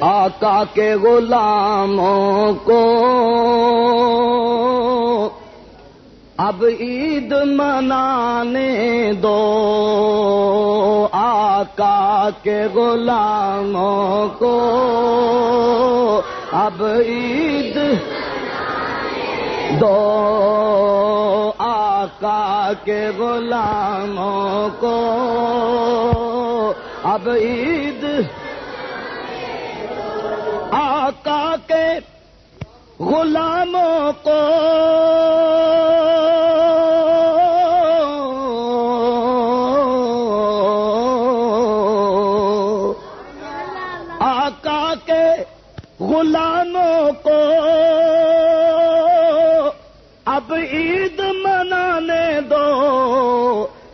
آقا کے غلاموں کو۔ اب عید منانے دو۔ آقا کے غلاموں کو۔ اب عید دو۔ آقا کے غلاموں کو۔ اب عید کے غلاموں کو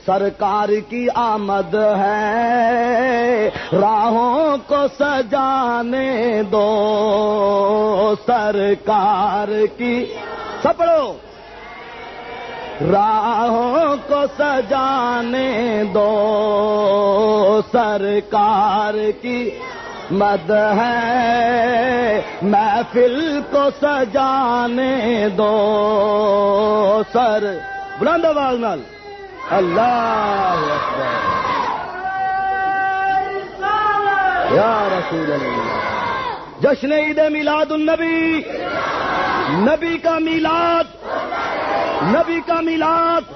سرکار کی آمد ہے۔ راہوں کو سجانے دو سرکار کی۔ سپڑو راہوں کو سجانے دو سرکار کی مد ہے۔ محفل کو سجانے دو سر۔ بلند آواز نال۔ اللہ اکبر۔ یا رسول اللہ۔ جشن عید میلاد النبی۔ نبی کا میلاد۔ نبی کا میلاد۔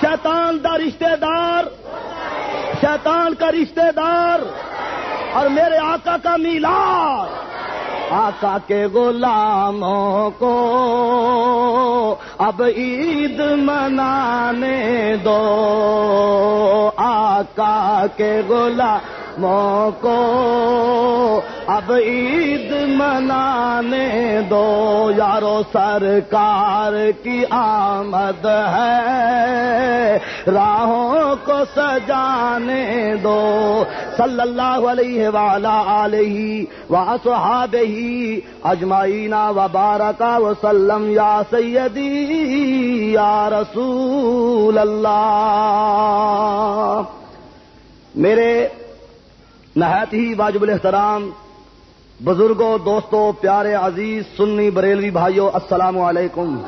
شیطان دا رشتہ دار۔ شیطان کا رشتہ دار۔ اور میرے آقا کا میلاد۔ آقا کے غلاموں کو اب عید منانے دو۔ آقا کے غلاموں کو اب عید منانے دو یارو سرکار کی آمد ہے۔ راہوں کو سجانے دو۔ صلی اللہ علیہ والا علیہ و صحاب ہی اجمائینا و وسلم۔ یا سیدی، یا رسول اللہ۔ میرے نہایت ہی واجب الاحترام بزرگوں، دوستوں، پیارے عزیز سنی بریلوی بھائیوں، السلام علیکم۔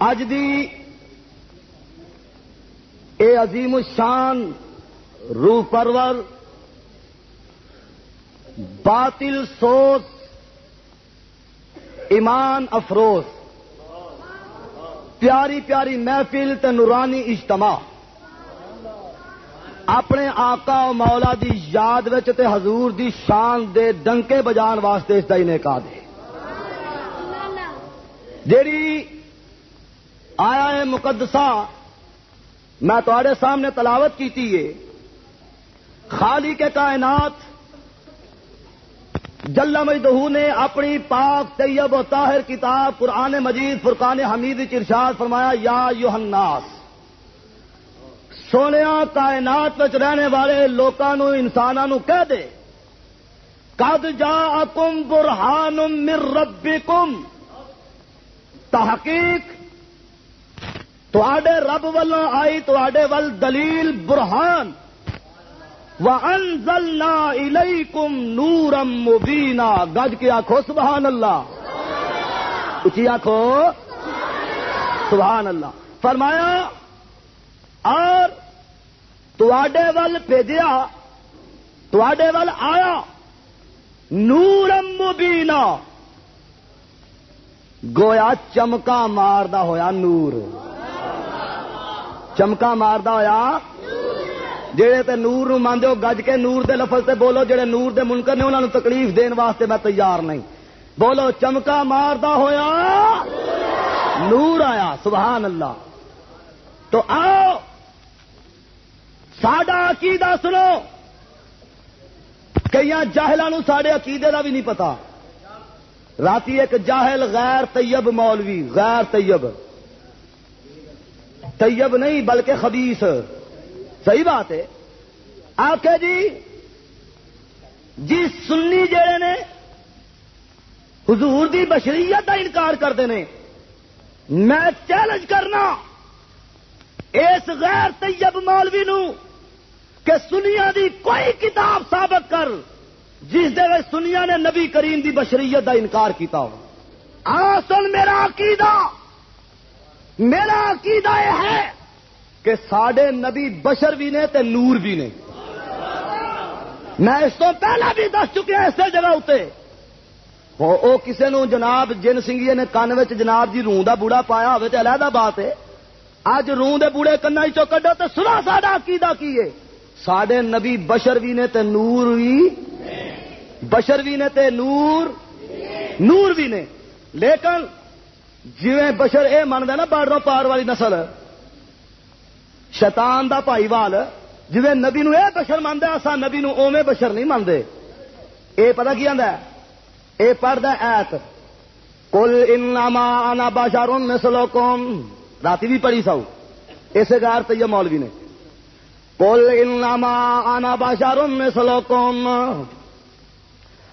اج دی اے عظیم الشان روح پرور باطل سوچ ایمان افروز۔ پیاری پیاری محفل تے نورانی اجتماع۔ اپنے آقا و مولا دی یاد وچ تے حضور دی شان دے ڈنکے بجان واسطے اس دا انعقاد ہے جیڑی آیا ہے مقدسہ میں تھوڑے سامنے تلاوت کیتی ہے، خالی کے کائنات جلا مجدہ نے اپنی پاک طیب و طاہر کتاب قرآن مجید فرقان حمید ارشاد فرمایا، یا یوحناس سونے کائنات رہنے والے لوگوں انسانوں کہہ دے۔ کد جا کم برہان مر ربی کم تحقیق تے رب ولوں آئی تے ول دلیل برہان۔ و انزلنا الیکم نورم مبینہ گج کے آخو سبحان اللہ۔ اچھی آخو سبحان اللہ۔ فرمایا اور تڈے ول بھیجیا تڈے ول آیا۔ نورم مبینہ گویا چمکا ماردا ہویا نور۔ چمکا ماردا ہویا جہے تے نور نو مانتے ہو، گج کے نور دے لفظ تے بولو، جڑے نور دے منکر نے انہوں نے تکلیف دین واسطے میں تیار نہیں۔ بولو چمکا ماردا ہویا، نور آیا، سبحان اللہ۔ تو آؤ ساڈا عقیدہ سنو۔ کئی جاہلوں سڈے عقیدے کا بھی نہیں پتا۔ رات ایک جاہل غیر طیب مولوی، غیر طیب۔ طیب نہیں، بلکہ خبیس صحیح بات ہے۔ آخ جی جی سنی جڑے نے، حضور دی بشریت کا انکار کرتے ہیں میں چیلنج کرنا اس غیر طیب مولوی نو۔ کہ سنیا دی کوئی کتاب ثابت کر جس دے سنیا نے نبی کریم دی بشریت دا انکار کیتا ہو۔ آسن میرا عقیدہ میرا عقیدہ یہ ہے کہ سڈے نبی بشر بھی نے تے نور بھی نے۔ میں اس تو پہلے بھی دس چکیا اسی جگہ اتنے وہ کسی نو جناب جن سنگھیے نے کن جناب جی روں کا بوڑا پایا ہوئے تو علیحدہ بات ہے۔ اج روں دے بوڑے کنا چو کڈو تو سنا ساڈا عقیدہ کی ہے۔ سڈے نبی بشر بھی نے تے نور بھی بشر بھی نے تے نور نور بھی نے لیکن جی بشر یہ منگا نا بارڈروں پار والی نسل، شیطان دا بھائی وال جی نبی نو اے بشر مانتے اصا نبی نو اوے بشر نہیں مانتے اے پتا کی آدھا اے پڑھتا ایت کل انما انا بشر مثلکم۔ رات بھی پڑھی سو اسے گار تو مولوی نے۔ کل انما انا بشر مثلکم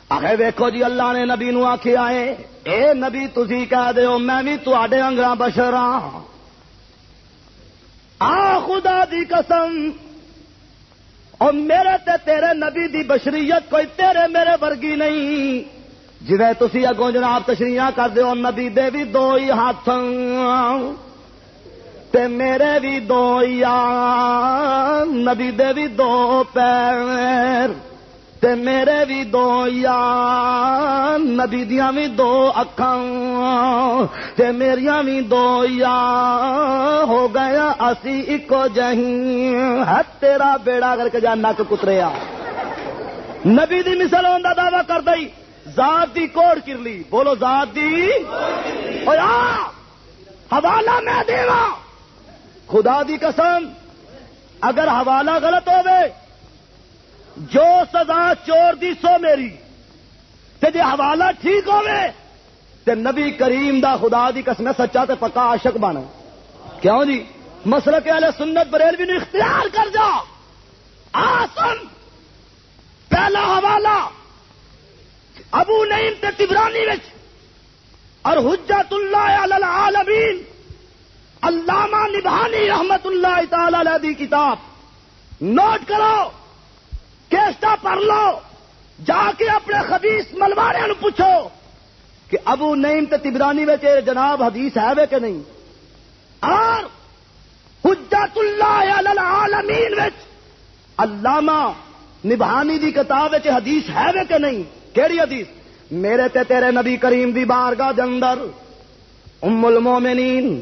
آخے ویکو جی اللہ نے نبی نو آخیا ہے، اے نبی تھی کہہ دیو میں بھی تے انگراں بشر ہاں۔ آ، خدا دی قسم۔ اور میرے تے تیرے نبی دی بشریت کوئی تیرے میرے ورگی نہیں۔ جی تھی اگوں جناب تشریح کر دو نبی دے بھی دو ہی ہاتھ۔ تے میرے بھی دو یا نبی دے بھی دو پیر۔ تے میرے بھی دو یا نبی دیا بھی دو اکھاں۔ تے میریاں بھی دو یا ہو گیا اسی اکو جہی۔ ہے تیرا بیڑا کر کے جا نک کتریا۔ نبی دی مثال ہوں دعوی کر دئی۔ ذات دی کوڑ کر لی۔ بولو ذات دی۔ حوالہ میں دیوا خدا دی قسم، اگر حوالہ غلط ہوئے جو سزا چور دی سو میری، تے جی حوالہ ٹھیک ہوے تے نبی کریم دا خدا دی قسم سچا تے پکا عاشق بن۔ کیوں جی؟ مسئلہ کے والے سنت بریل بھی اختیار کر جا۔ آسن پہلا حوالہ، ابو نعیم تے تبرانی وچ، اور حجت اللہ علی العالمین علامہ نبھانی رحمت اللہ تعالی علیہ دی کتاب۔ نوٹ کرو، کیسٹا پڑھ لو، جا کے اپنے خبیس ملوارے پوچھو کہ ابو نعیم تے تبرانی میں جناب حدیث ہے وے کہ نہیں؟ اور حجت اللہ العالمین علامہ نبھانی دی کتاب حدیث ہے وے کہ نہیں؟ کیڑی حدیث؟ میرے تے تیرے نبی کریم دی بارگاہ دے اندر ام المومنین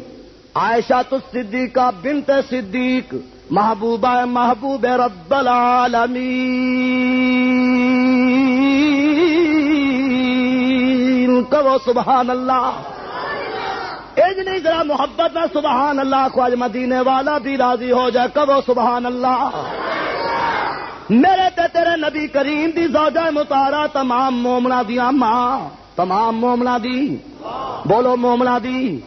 عائشہ تو صدیقہ بنت صدیق، محبوبہ محبوب رب العالمین۔ کرو سبحان اللہ۔ ایج نہیں ذرا محبت میں سبحان اللہ، خواج مدینے والا بھی راضی ہو جائے۔ کرو سبحان اللہ۔ میرے تے تیرے نبی کریم دی زوجہ متارا تمام مومنا دیا ماں تمام مومنا دی۔ بولو مومنا دی۔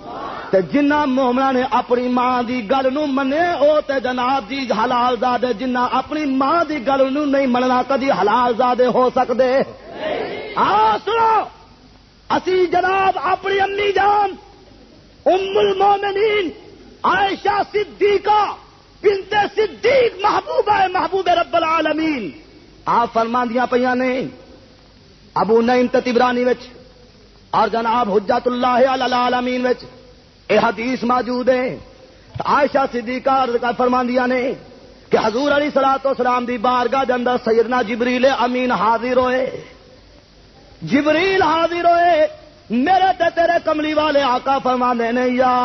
تے جنہ مومنا نے اپنی ماں دی گل نو منے، او تے جناب جی حلال زادے، جنہ اپنی ماں دی گل نو نہیں مننا کدی حلال زادے ہو سکدے۔ آ سنو۔ اسی جناب اپنی امی جان، ام المومنین عائشہ صدیقہ بنت صدیق محبوب محبوب رب العالمین۔ آپ فرمان دیا پہ نے، ابو نعیم تبرانی وچ۔ اور جناب حجت اللہ علی العالمین وچ اے حدیث موجود ہے عائشہ صدیقہ کا فرماندیا نے کہ حضور علی سلا تو سلام دی بارگاہ دے اندر سیدنا جبریل امین حاضر ہوئے۔ جبریل حاضر ہوئے۔ میرے تے تیرے کملی والے آقا فرمانے نے، یا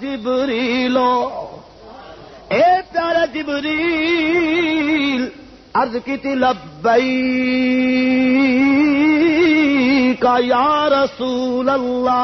جبریلو، اے پیارے جبریل، عرض کی تھی لبئی کا یا رسول اللہ۔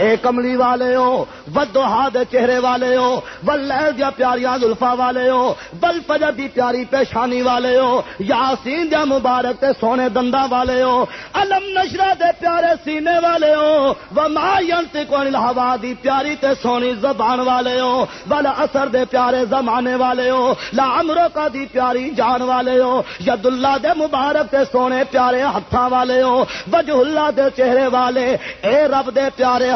اے کملی والے ہو ودوہا دے چہرے والے ہو ول دیا پیاریاں زلفا والے ہو بل فجر دی پیاری پیشانی والے ہو، یاسین دیا مبارک تے سونے دندا والے ہو، علم نشرہ دے پیارے سینے والے ہو، وما ینتق عن الہوا دی پیاری تے سونی زبان والے ہو بل اثر دے پیارے زمانے والے ہو، لا امرو کا دی پیاری جان والے ہو ید اللہ دے مبارک دے سونے پیارے ہاتھاں والے ہو وجہ اللہ دے چہرے والے، اے رب دے پیارے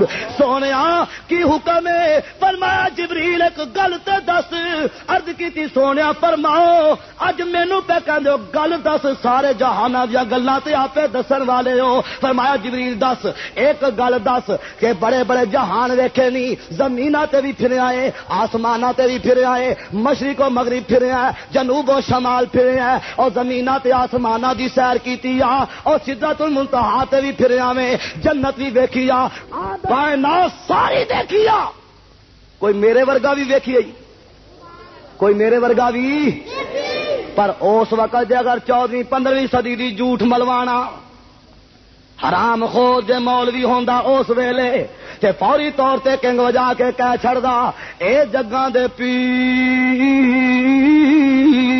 حدیث سونے کی حکم ہے؟ فرمایا، جبریل، ایک گل تے دس۔ ارد کی سونے فرماؤ، اج مینو پہ کہ گل دس، سارے جہان دیا گلا آپ دسن والے ہو۔ فرمایا، جبریل، دس۔ ایک گل دس، کہ بڑے بڑے جہان ویکھے نہیں زمین تے بھی پھر آئے آسمان تے بھی پھر آئے، مشرق و مغرب پھر آئے، جنوب و شمال پھر آئے، اور زمین تے آسمان دی سیر کی اور سدرت المنتہا تے بھی پھر آویں، جنت بھی ویکھی آ۔ ساری دیکھی آ۔ کوئی میرے ورگا بھی ویکھی آئی۔ کوئی میرے ورگا بھی۔ پر اس وقت جے اگر چودہ پندرہویں سدی دی جھوٹ ملوانا، حرام خود جے مولوی ہوندا اس ویلے تے فوری طور تے کنگ وجا کے کہہ چھڑدا، اے جگاں دے پیر۔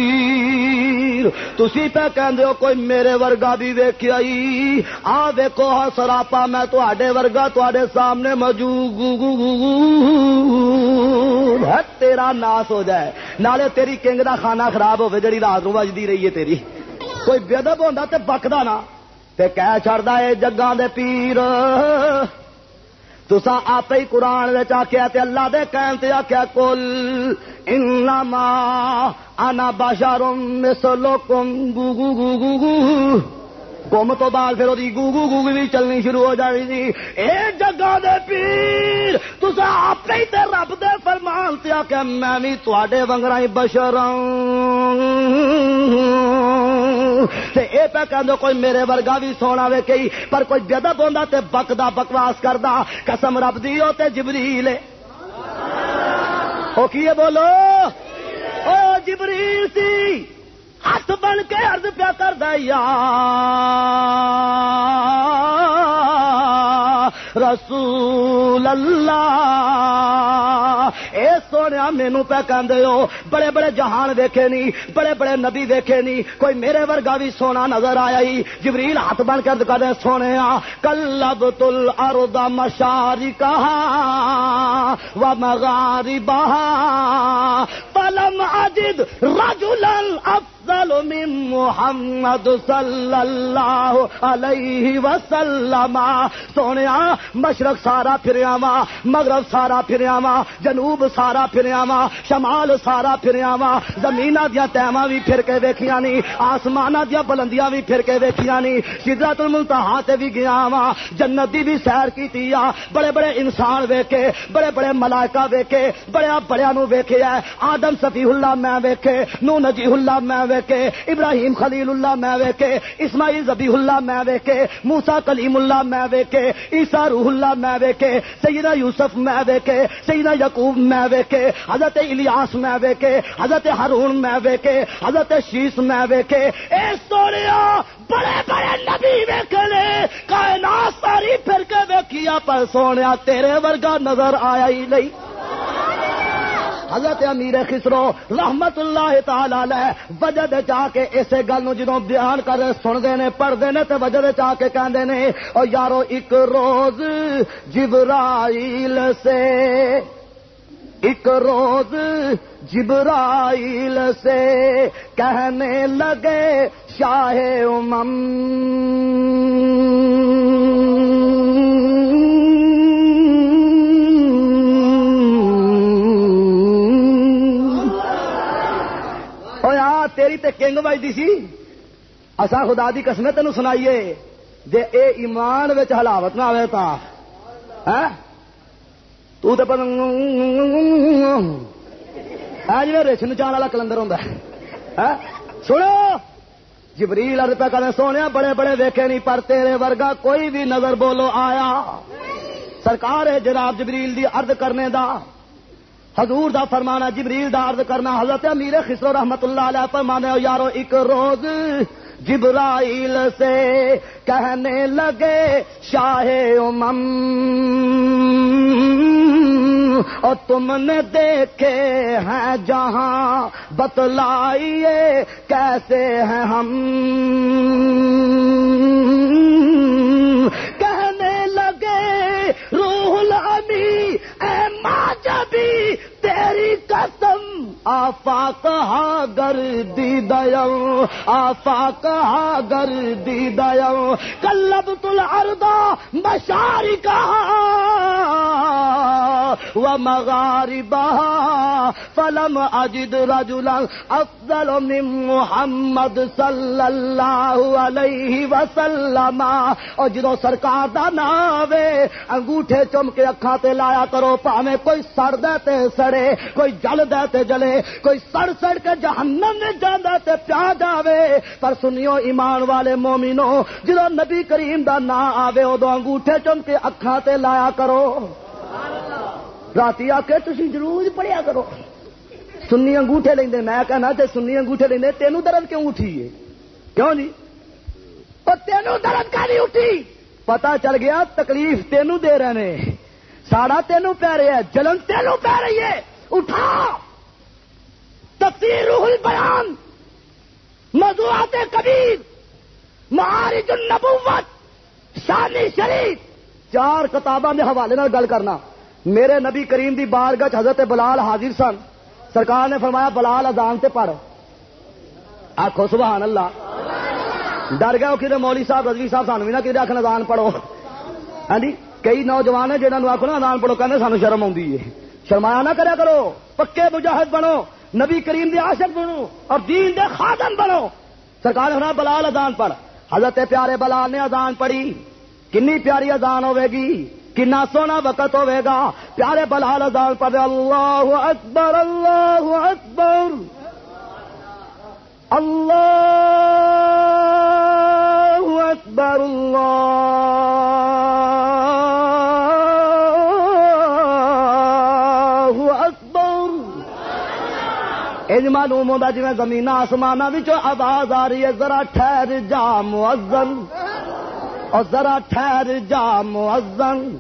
تسی پہ کہندے ہو کوئی میرے ورگا بھی ویکھیا ای آ ویکھو ہاں سراپا میں تواڈے ورگا، تواڈے سامنے موجود۔ ہے تیرا ناس ہو جائے۔ نالے تیری کنگ دا کھانا خراب ہوے جڑی رات نو وجدی رہی ہے تیری۔ کوئی بے ادب ہوندا تے بکدا نہ تے کہہ چھڑدا اے جگاں دے پیر۔ تسا آپ ہی قرآن آخیا اللہ دے کہن تے آخیا کل انما انا بشرم مثلکم، گو گو گو گو گو۔ گم تو بعد پھر وہی گو گو گو بھی چلنی شروع ہو جائے گی جی۔ اے جگہ دے پیر تسا آپ ہی تے رب دے فرمان تے آخیا میں بھی تے وگرا بشرم اے پہ کہ کوئی میرے ورگا بھی سونا وے کئی، پر کوئی جدب ہوندا تے بکدا بکواس کردا، قسم رب دی او تے جبریل او کی بولو؟ او جبریل سی۔ ہاتھ بن کے ارد پیا کر دیا رسول اللہ۔ سونے مینو پہ کہ بڑے بڑے جہان دیکھے نہیں بڑے بڑے نبی دیکھے نہیں کوئی میرے ورگا بھی سونا نظر آیا ہی، جبریل ہاتھ بن کر دکھا دے سونے کلب تل اردا مشاری کہا و مغاری بہا پلم اجد رجولن اب من محمد صلی اللہ علیہ وسلم۔ سونے مشرق سارا پھریا وا مغرب سارا پھریا وا جنوب سارا پھریا وا شمال سارا پھریا وا زمین دیا تیما بھی پھر کے ویکیا نی آسمان دیا بلندیاں بھی پھر کے ویکیا نی۔ سدرت المنتہا تے بھی گیا وا جنت دی بھی سیر کی بڑے بڑے انسان ویکے بڑے بڑے ملائکہ ویکے بڑے بڑے نو ویکے آدم سفی اللہ میں ویکے نو نجی اللہ میں ویکے ابراہیم خلیل اللہ میں ویکے اسماعیل زبی اللہ میں ویکے موسا کلیم اللہ میں ویکے عیسا روح اللہ میں ویکے سیدہ یوسف میں ویکے سیدہ یقوب میں ویکے حضرت الیاس میں ویکے حضرت ہارون میں ویکے حضرت شیش میں ویکے اے سوریا بڑے بڑے نبی ویکے کائنات ساری پھر کے ویکیا پر سونے تیرے ورگا نظر آیا ہی نہیں۔ حضرت امیر خسرو رحمت اللہ تعالی وجد چاہ کے اسے گل نو جدو بیان کر سنتے نے پڑھتے نے تو وجد چاہ کے کہندے نے، او یارو، ایک روز جبرائیل سے ایک روز جبرائیل سے کہنے لگے، شاہ امم۔ تیری تے کنگ بجتی سی۔ اصا خدا دی قسمت تین سنائیے۔ جے اے ایمان وچ ہلاوت نہ آئے تا۔ ہاں؟ تو تے پر ریشن چان والا کلندر ہوں سنو جبریل ارد پہ کرنے سونے بڑے بڑے ویکھے نہیں پر تیرے ورگا کوئی بھی نظر بولو آیا سرکار ہے جناب جبریل دی ارد کرنے دا حضور دا فرمانا جبریل دا عرض کرنا حضرت امیر خسرو رحمت اللہ علیہ فرمانے یارو ایک روز جبرائیل سے کہنے لگے شاہ امم اور تم نے دیکھے ہیں جہاں بتلائیے کیسے ہیں ہم کہنے لگے روح الامی اے ماں جبی تیری قسم آفا کہا گر دی دوں آفا کہا گر دی دوں کلب تل اردا مشاری کہا و مغاری بہا فلم اجد رجلا افضل من محمد صلی اللہ علیہ وسلم۔ اور جدو سرکار دا ناوے انگوٹھے چم کے اکھا تے لایا کرو، پاویں کوئی سڑ دے تے سڑے۔ کوئی جل تے جلے، کوئی سڑ سڑ کے جہنم میں جاندا تے پیا جاوے۔ پر سنیو ایمان والے مومنو، جدو نبی کریم دا نا آوے، ادو انگوٹھے چم کے اکھا تے لایا کرو۔ رات آ کے تھی ضرور پڑھیا کرو۔ سنی انگوٹھے لیندے، میں کہنا تے سنی انگوٹھے لیندے تینوں درد کیوں اٹھی ہے؟ کیوں جی؟ تینوں درد کا نہیں اٹھی؟ پتا چل گیا تکلیف تینوں دے رہے ہیں ساڑا تینوں پہ رہے ہے جلن تینوں پہ رہی ہے۔ اٹھا۔ تفسیر روح البیان، موضوعات کبیر، معارج النبوت شانی شریف۔ چار کتاباں کے حوالے نال گل کرنا۔ میرے نبی کریم دی بار گچ حضرت بلال حاضر سن۔ سرکار نے فرمایا، بلال ازان سے پڑھ۔ آخو سبحان اللہ۔ ڈر گیا کہ مولی صاحب، رضوی صاحب، سانو بھی نہ کہ آخر ازان پڑھو۔ ہاں جی؟ کئی نوجوان ہیں جنہوں آخو نا ازان پڑھو کہنے سانو شرم آئی ہے۔ شرمایا نہ کریا کرو۔ پکے مجاہد بنو، نبی کریم دے عاشق بنو اور دین دے خادم بنو۔ سرکار نے بلال ازان پڑھ۔ حضرت پیارے بلال نے ازان پڑھی۔ کنی پیاری ازان ہوے گی کنا سونا وقت ہوے گا پیارے بلال ازان پڑھ اللہ اکبر اللہ اکبر۔ اللہ اکبر، اللہ انج معلوم ہوتا جی زمین آسمان آواز آ رہی ہے، ذرا ٹھہر جا مؤذن اور ذرا ٹھہر جا مؤذن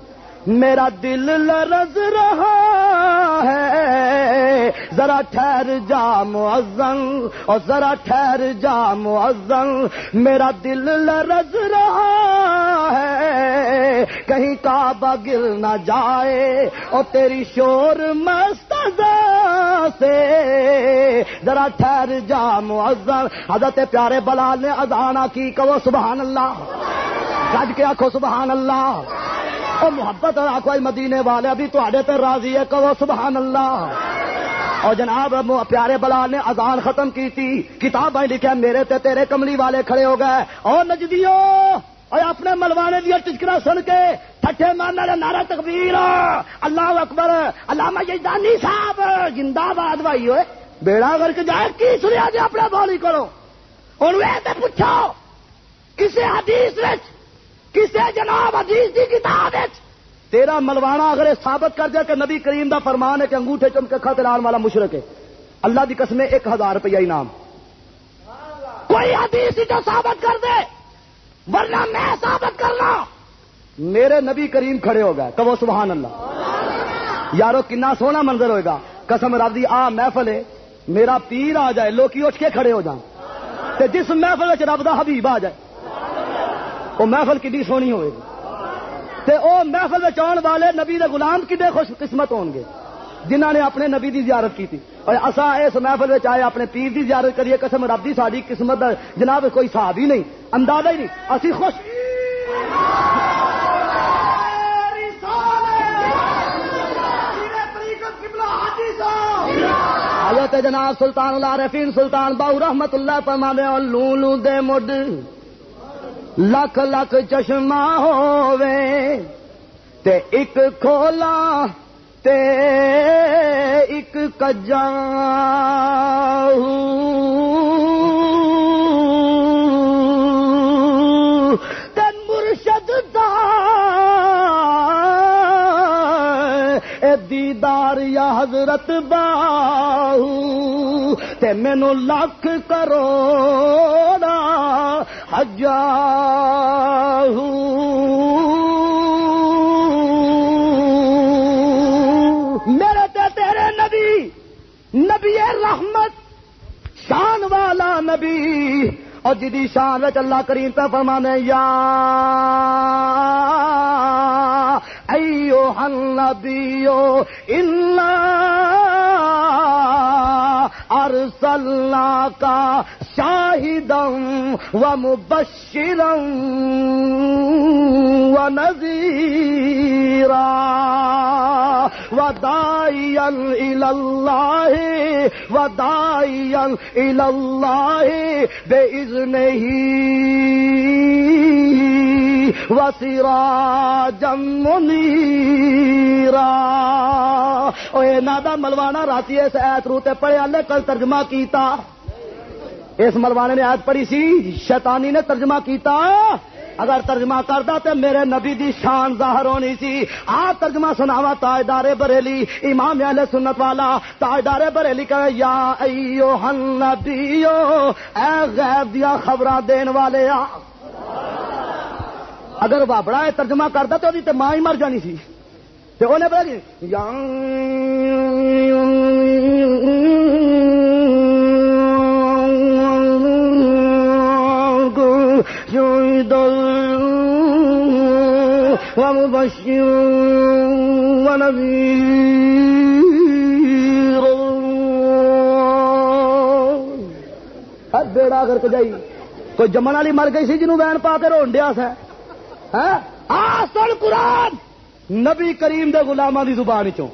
میرا دل لرز رہا ہے۔ ذرا ٹھہر جا مؤذن اور ذرا ٹھہر جا مؤذن میرا دل لرز رہا ہے۔ کہیں کعبہ گر نہ جائے۔ اور تیری شور مست سے ذرا ٹھہر جا مؤذن حضرت پیارے بلال نے ادانا کی کہو سبحان اللہ۔ گج کے آخو سبحان اللہ۔ اور محبت آخو مدینے والے، ابھی تے راضی ہے کہو سبحان اللہ۔ اور جناب پیارے بلال نے اذان ختم کی تھی۔ کتاب لکھا میرے تے تیرے کملی والے کھڑے ہو گئے۔ اور نجدیو، اور اپنے ملوانے دیا ٹچکرا سن کے ٹھٹے مارنے والے نعرہ تکبیر۔ اللہ اکبر، علامہ یزدانی صاحب، زندہ باد بھائی ہوئے بیڑا کر کے جائے، کی سنیا جی اپنے بولی کرو؟ اور پوچھو کسی حدیث کسی جناب حدیث کی کتاب تیرا ملوانا اگر ثابت کر دیا کہ نبی کریم دا فرمان ہے کہ انگوٹھے چم کے خط لان والا مشرق ہے، اللہ دی قسم ایک ہزار روپیہ انعام۔ کوئی حدیث جو ثابت کر دے، ورنہ میں ثابت کرنا، میرے نبی کریم کھڑے ہو گئے کبو سبحان اللہ۔ یارو، کنا سونا منظر ہوئے گا، قسم رب دی، آ محفل ہے۔ میرا پیر آ جائے، لوکی اٹھ کے کھڑے ہو جان تے جس محفل رب دا حبیب آ جائے وہ محفل کڈی سونی ہوئے گی۔ تے او محفل آن والے نبی دے غلام کڈے خوش قسمت ہون گے جنہوں نے اپنے نبی دی زیارت کی تھی۔ اور اصا اس محفل آئے، اپنے پیر دی زیارت کریے، قسم رب دی ساری قسمت جناب کوئی حساب ہی نہیں، اندازہ ہی نہیں۔ اسی خوش جناب سلطان اللہ رفین سلطان باؤ رحمت اللہ پرما اور لوں لوں دے مڈ۔ لکھ لکھ چشمہ ہووے، تے ایک کھولا، تے ایک کجا ہوں۔ دیدار یا حضرت باہو، تے مینو لکھ کروڑا حجا میرے تے تیرے نبی نبی رحمت، شان والا نبی۔ اور جدی شان اللہ کریم پہ فرمانے، یا ایو النبیو انا ارسلنا کا شاہدم و مبشرم و نذیرا و دائین اللہ و دائین اللہ بے اذن وسیرا جم منیرا۔ دا ملوانا راتی اس ایت روتے پڑھیا نے کل ترجمہ کیتا۔ اس ملوانے نے ایت پڑھی سی، شیطانی نے ترجمہ کیتا۔ اگر ترجمہ کرتا تو میرے نبی دی شان ظاہر ہونی سی۔ آ ترجمہ سناوا تاجدار بریلی، امام اہل سنت والا تاجدار بریلی کہ یا ایو ہن نبیو اے غیب دیا خبراں دین والے آ۔ اگر بابڑا ہے ترجمہ کرتا تو تو ماں ہی مر جانی سی۔ انہیں پتا جی، بیڑا کر کے جائی کوئی جمن والی مر گئی سی جنوب وین پا کے رون ڈیا سا۔ آسن قرآن! نبی کریم دے غلامہ دی زبان چوں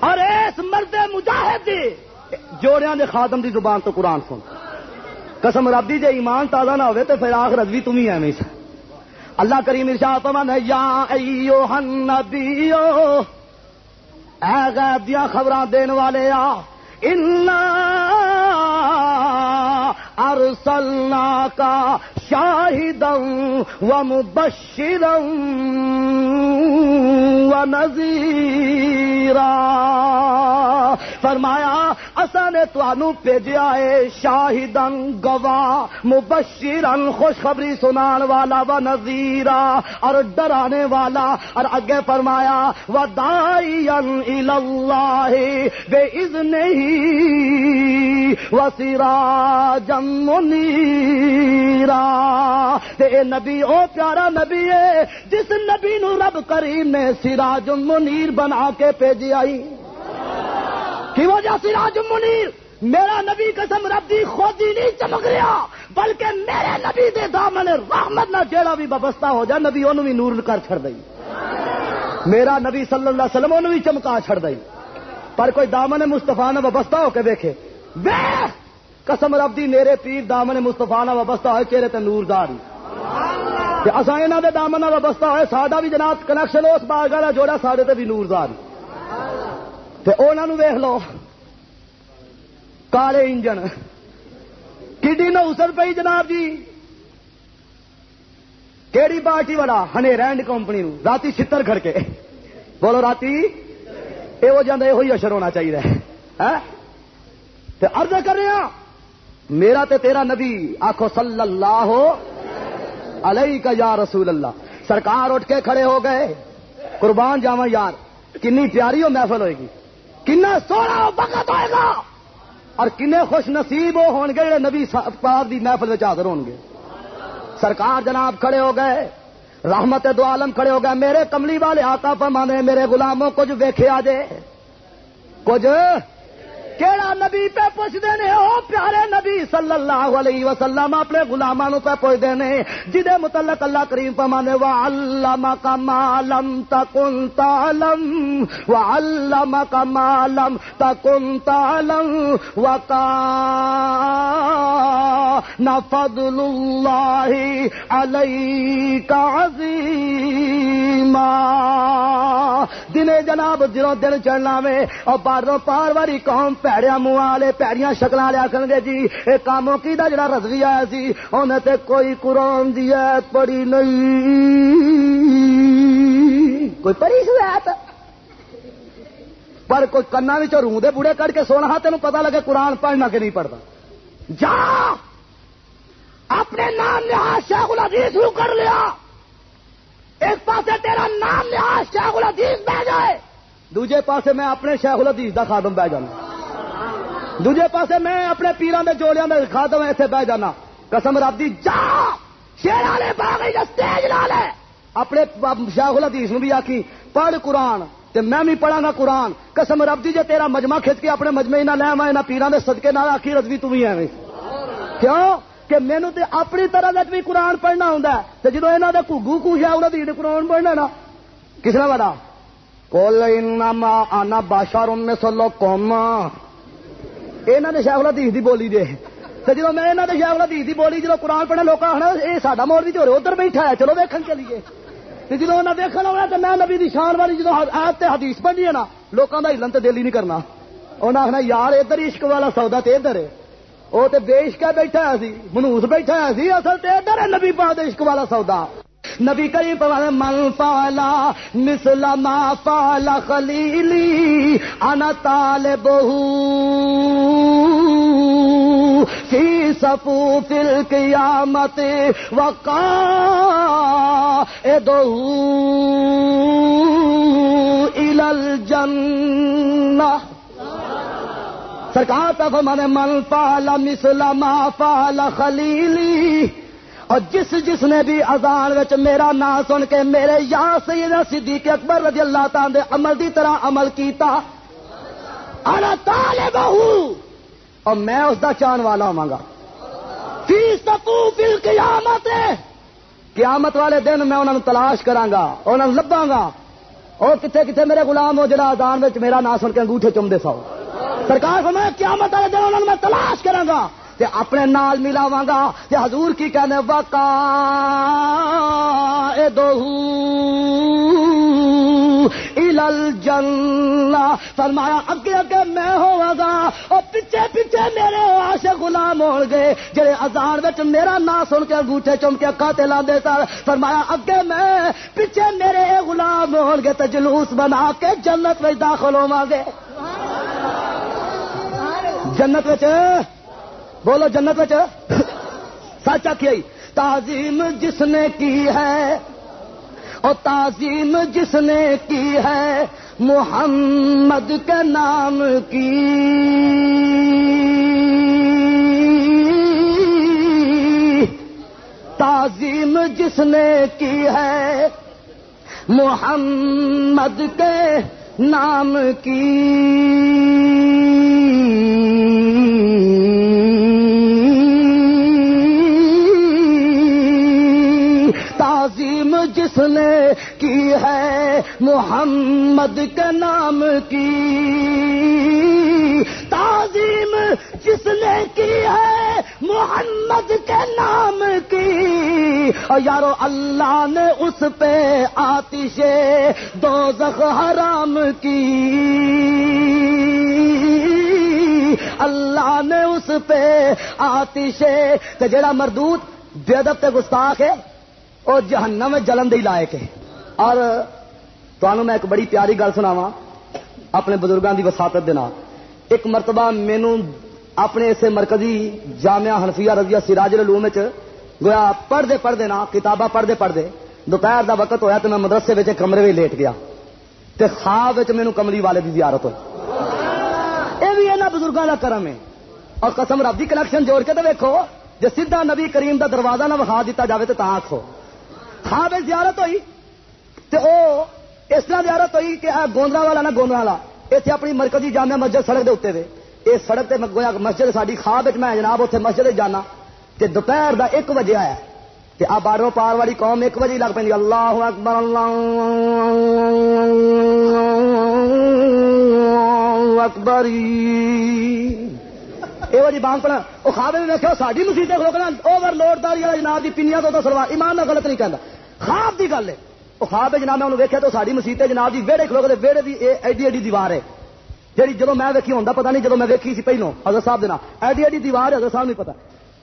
اور اس مرد مجاہد دی۔ جوڑیاں دے خادم دی زبان تو قرآن سن۔ قسم ربی، جے ایمان تازہ نہ ہوئے تو پھر آخر بھی تم ہی ایویں سے اللہ کریم ارشاد فرمان ہے، یا ایو ہن نبیو اے غیب دیاں خبراں دین والے آ، انا ارسلنا کا شاہدم و مبشرم و فرمایا اصا نے تنوع بھیجا ہے شاہدن گواہ مبشرن خوشخبری سنان والا و نذیرا۔ اور ڈرانے والا، اور اگے فرمایا و دائین اللہ بے اذن ہی و سراجم اے نبی، او پیارا نبی ہے جس نبی نو رب کریم نے سراج منیر بنا کے بھیجی آئی۔ کی وجہ سراج منیر؟ میرا نبی قسم رب دی خودی نہیں چمک رہا، بلکہ میرے نبی دے دامن رحمت نہ جیڑا بھی وابستہ ہو جائے، نبی انہوں بھی نور کر چھڑ دئی۔ میرا نبی صلی اللہ علیہ وسلم انہوں بھی چمکا چھڑ دئی۔ پر کوئی دامن مستفا نہ وابستہ ہو کے دیکھے قسم رب دی میرے پیر دامن مستفا نہ وابستہ ہوئے چہرے تے نور داری اصا یہاں دے دامن وابستہ ہوئے ساڈا بھی جناب کنیکشن اس باغ والا جوڑا، ساڈے تے بھی نور داری انہوں ویخ لو، کالے انجن۔ کی نوسر پی جناب جی؟ کہڑی پارٹی والا؟ ہنے رینڈ کمپنی نو۔ رات چھتر کھڑ کے۔ بولو رات یہ ہو جانا یہ اشر ہونا چاہیے۔ ہاں؟ ارد کر رہے ہیں میرا تے تیرا نبی آخو صلی اللہ ہو علیہ کا یا رسول اللہ۔ سرکار اٹھ کے کھڑے ہو گئے۔ قربان جاوا یار، کنی پیاری ہو محفل ہوئے گی۔ کنا سونا وقت ہوئے گا۔ اور کنے خوش نصیب وہ ہون گے نبی پاک دی محفل میں حاضر ہون گے۔ سرکار جناب کھڑے ہو گئے۔ رحمت دو عالم کھڑے ہو گئے۔ میرے کملی والے آقا فرمانے میرے غلاموں، کچھ ویکھے آ جے۔ کچھ کیڑا نبی پہ پوچھتے ہیں او پیارے نبی صلی اللہ علیہ وسلم اپنے گلاما پہ پوچھتے ہیں جہے متعلق اللہ کریم پمانے وا اللہ کا مالم تکن تالم و اللہ کا مالم تکن تالم و کا فضل اللہ علیہ کا دنے جناب دنوں دن چڑھنا میں اور پاروں پار واری قوم پیڑیا منہ والے پیڑیاں شکل والے آخر گے جی یہ کاموں کی دا جڑا رضوی آیا سی انہیں تے کوئی قرآن دی ایت پڑھی نہیں کوئی پڑھی سو ایت پر کوئی کنا روح دے بوڑے کٹ کے سونا تین پتا لگے قرآن پڑھنا کہ نہیں پڑھتا جا اپنے نام لحاظ شیخ العزیز رو کر لیا ایک پاسے تیرا نام لحاظ شیخ العزیز بہ جائے دوجے پاسے میں اپنے شیخ العزیز دا خادم بہ جانا دوجے پاسے میں اپنے پیران دے جوڑیاں دے خادم ایسے بہ جانا۔ قسم رب دی جا! شیر والے باغ اسٹیج لا لے اپنے شیخ الحدیث نو بھی آکی پڑھ قرآن، تے میں بھی پڑھا گا قرآن۔ قسم رب دی جے تیرا مجمع کھچ کے اپنے مجمے نہ لے میں پیران دے صدقے نہ آخی رضوی تو بھی ایویں۔ کیوں؟ کہ مینو تے اپنی طرح بھی قرآن پڑھنا ہوں تے جدو یہاں دے گھو گھو ہے انہوں نے قرآن پڑھنا نا۔ کس نے بڑا کول انما آنا بادشاہ روم یہاں نے شیخ الحدیث دی بولی دے جب میں یہاں نے شیخ الحدیث دی بولی جدو قرآن پڑھنا لوگ آنا یہ ساڈا مول بھی تو ادھر بیٹھا ہے چلو ویکن چلیے جدو انہیں ویکن آنا تو میں نبی دی شان والی جدو آیت حدیث پڑھنی ہے نا لوگوں کا ہلن تو دل ہی نہیں کرنا انہیں آخنا یار ادھر عشق والا سودا تے ادھر ہے وہ تو بے عشق بیٹھا سی منوس بیٹھا ہوا سی اصل تے ادھر ہے نبی پاک عشق والا سودا نبی کریم پہ من پالا مسل ما پالا خلیلی، انا تال بہو فی سپو فل قیامت وقا اے دو الجنہ سرکار پہ من من پالا مسلا ما پالا خلیلی۔ اور جس جس نے بھی ازان وچ میرا نام سن کے میرے یا سیدہ صدیق اکبر رضی اللہ تعالی عمل دی طرح عمل کیتا، انا طالب ہوں اور میں اس دا چان والا ہوں گا فی سکو فی قیامت والے دن میں انہوں تلاش کراں گا انہوں لباں گا اور کتنے کتنے میرے غلام ہو جڑا ازان وچ میرا نام سن کے انگوٹھے چمدے سو سرکار کو میں قیامت والے دن انہوں میں تلاش کراں گا تے اپنے نال ملاواں گا تے حضور کی کہنے وقا اے فرمایا اگے اگے میں ہوا گا اور پیچھے پیچھے میرے آشے غلام ہو گئے جڑے ازار میرا نام سن کے انگوٹھے چم کے کاتے لاندے سر فرمایا اگے میں پیچھے میرے غلام ہو گئے تے جلوس بنا کے جنت وچ داخل ہوواں گے۔ جنت وچ بولو جنت وچ سچ آخی تعظیم جس نے کی ہے، اور تعظیم جس نے کی ہے، محمد کے نام کی۔ تعظیم جس نے کی ہے، محمد کے نام کی۔ تعظیم جس نے کی ہے محمد کے نام کی تعظیم جس نے کی ہے محمد کے نام کی اور یارو اللہ نے اس پہ آتش دو حرام کی اللہ نے اس پہ آتش جڑا مردود بے ادب تے گستاخ ہے اور جہنم جلن دے لائق ہے۔ اور تمہوں میں ایک بڑی پیاری گل سناوا اپنے بزرگوں کی وساطت ایک مرتبہ مینو اپنے اسے مرکزی جامعہ حنفیہ رضیہ سراج العلوم گویا پڑھتے پڑھتے نا کتاباں پڑھتے پڑھتے دوپہر دا وقت ہویا تو میں مدرسے وچ کمرے میں لیٹ گیا۔ تے خواب مینو کملی والے کی زیارت ہوئی۔ یہ بھی یہاں بزرگوں کا کرم ہے۔ اور قسم رب کی کنیکشن جوڑ کے تو ویکو جی سیدھا نبی کریم دا دروازہ نہ وکھا دیتا جاوے تو آخو ہاں خواب زیارت ہوئی۔ تے او، اس طرح زیارت ہوئی کہ گوندرا والا نہ گوندرا والا۔ اتنے اپنی مرکزی جامع مسجد سڑک دے اتنے وے۔ یہ سڑک تے گویا مسجد ساری خواب میں جناب اتنے مسجد جانا۔ تے دوپہر دا ایک بجے آیا۔ تے آ باروں پار والی قوم ایک بجے لگ پی اللہ اکبر اللہ اکبر۔ یہ وجہ بانگ پڑا وہ خواب میں دیکھو ساری مسیطیں کھلوکنا اوور لوڈ داری والا جناب کی پنیا تو سلوار۔ ایمان نہ غلط نہیں کہنا خواب کی گل ہے۔ وہ خواب جناب، میں انہوں ویکیا تو ساری مسیطیں جناب جی ویڑے کھلو کے ویڑے کی ایڈی ایڈی دیوار ہے۔ جی جب میں ویکھی ہوتا پتا نہیں جب میں ویکھی سی پہلو حضرت صاحب دینا ایڈی ایڈی دیوار ہے، حضرت صاحب نہیں پتا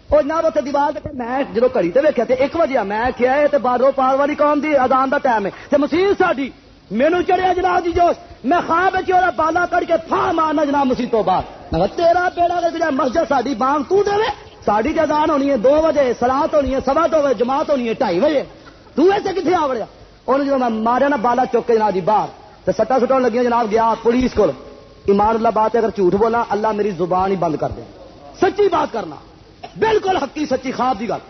اور جناب اتنے دیوار میں جب گھڑی تو ویکیا ایک بجے میں کیا ہے بارو پار والی قوم کی ادان کا ٹائم ہے۔ مسیح ساری مینو چڑھیا جناب جی جوش۔ میں خواب چورا بالا کر کے تھا مارنا جناب مسیح تو بعد۔ تیرا پیڑا مسجد ساری بانگ تو دے ساری جدان ہونی ہے دو بجے سلاد ہونی ہے سوا دو بجے جماعت ہونی ہے ڈھائی بجے تو ایسے کتنے آ وڑیا انہوں جب میں ماریا نا بالا چوک کے جناب جی باہر، تو سٹا سٹا لگی جناب گیا پولیس کو ایمان اللہ بات ہے، اگر جھوٹ بولا، اللہ میری زبان ہی بند کر دے۔ سچی بات کرنا، بالکل حقی سچی خواب کی گل۔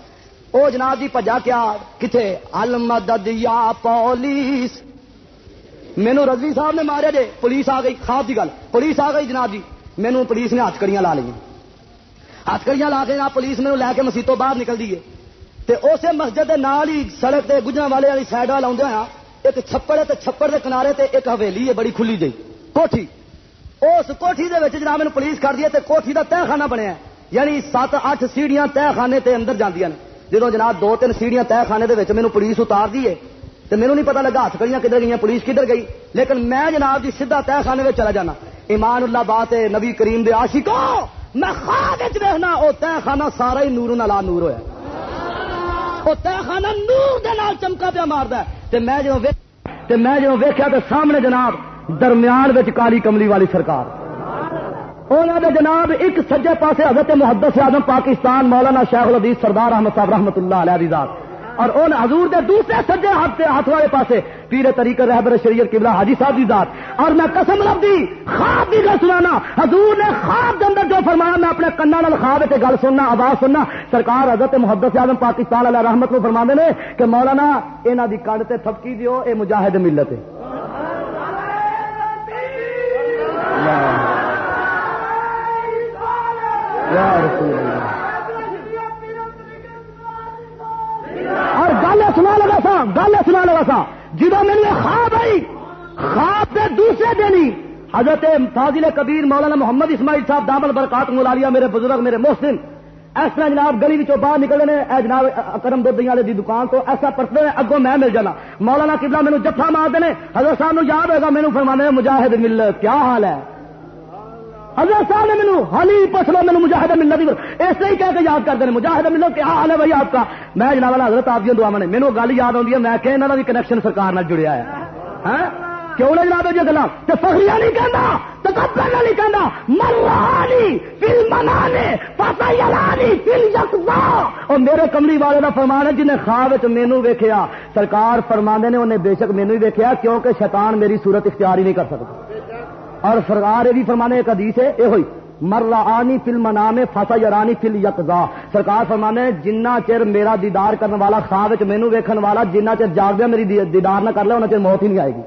وہ جناب جی پجا کیا کتنے المدد یا پولیس۔ مینو رضوی صاحب نے مارے جے پولیس آ گئی، خواب کی گل۔ پولیس آ گئی جناب جی مینو پولیس نے ہتھکڑیاں لا لی ہتھکڑیاں لا کے جناب پولیس میرے لے کے مسیتوں باہر نکل دیے۔ تے اسے مسجد کے نال ہی سڑک تے گجرا والے والی سائڈ والا آدھا ہاں۔ ایک چھپڑ ہے چھپڑ کے کنارے تے ایک حویلی ہے، بڑی کھلی جی کوٹھی۔ اس کوٹھی دے وچ جناب پولیس کر دی تے کوٹھی دا تہ خانہ بنیا یعنی سات اٹھ سیڑیاں تہ خانے تے اندر جاندیاں جدو جناب دو تین سیڑیاں تہ خانے دے وچ مینوں پولیس اتار دیے تو مینو نہیں پتا لگا ہاتھ کڑیاں کدھر گئی پولیس کدھر گئی۔ لیکن میں جناب جی سیدھا تہ خانے میں چلا جانا۔ ایمان اللہ بات ہے، نبی کریم دے عاشقو میں خواب دیکھنا وہ تہ خانہ سارا ہی نور نالا نور ہوا وہ تہ خانہ نور دے نال چمکا پیا مارد میں جو میں جو ویکیا تو سامنے جناب، درمیان کالی کملی والی سرکار۔ انہوں نے جناب، ایک سجے پاسے حضرت محدث اعظم پاکستان مولانا شیخ الحدیث سردار احمد صاحب رحمت اللہ علیہ ذات۔ اور ان حضور دے دوسرے سجے ہاتھ سے ہاتھ والے پاسے پیرے طریقے رہبر شریعت قبلہ حاجی صاحب کی ذات۔ اور میں قسم لب دی خواب بھی گل سنانا، حضور نے خواب کے اندر جو فرمایا، میں اپنے کنا نال خواب سے گل سننا، آواز سننا، سرکار حضرت محدث اعظم پاکستان علیہ رحمت کو فرما نے کہ مولانا یہاں کی کنڈ سے تھپکی دیو، اے مجاہد ملت ہے۔ یا رسول سنا لگا سا، گل سنا لگا سا۔ جدو میرے خواب آئی، خواب دے دوسرے دن ہی حضرت فاضل کبیر مولانا محمد اسماعیل صاحب دامل برکات ملالیا میرے بزرگ، میرے محسن، اس طرح جناب گلی باہر نکلنے اے جناب کرم دودھ والے دی دکان تو ایسا پرتے اگوں میں مل جانا۔ مولانا کبلا مینو جفا مارتے ہیں حضرت صاحب نو یاد ہوگا مینو فرمانے مجاہد مل، کیا حال ہے؟ حضرت صاحب نے مینو حالی پوچھ لو، مینو مجاہد ملنا بھی اس لیے کہہ کے یاد کرتے ہیں مجاہد ملو کیا حال ہے بھائی آپ کا۔ میں جناب والا حضرت آپ دعا نے مینو گل یاد آتی ہے، میں کہ انہوں کا بھی کنیکشن سرکار جڑیا ہے۔ ہاں؟ کیوں نہ جناب یہ گلا تو فخریا نہیں کہنا تو کپڑا نہیں کہنا مرانی فل منانے پسانی فل یکتا اور میرے کملی والے کا فرمان ہے، جنہیں خواب مینو ویکیا سرکار فرما نے، انہیں بے شک مینو ہی ویکیا کیونکہ شیطان میری صورت اختیار ہی نہیں کر سکتا۔ اور سرکار یہ بھی فرمانے ایک حدیث ہے یہ ہوئی مر آنی فل منام فسا یارانی فل یکزا سرکار فرمانے، جنہ چر میرا دیدار کرنے والا خواب مینو ویکن والا، جنہ چر جاگ دیا میری دیدار نہ کر لیا انہیں چر موت ہی نہیں آئے گی۔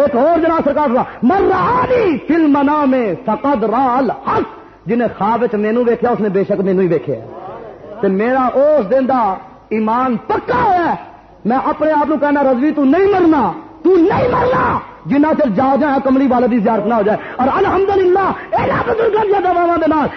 ایک اور جناب سرکار مر آنی فل منا فقد رال حق جنہیں خواب مینو ویکیا اس نے بے شک مینو ہی ویکیا میرا اس دن دا ایمان پکا ہے۔ میں اپنے آپ کو کہنا، رضوی، تو نہیں مرنا، تو نہیں مرنا۔ جنہ چر جا جائے کملی والے کی زیارت نہ ہو جائے۔ اور الحمد للہ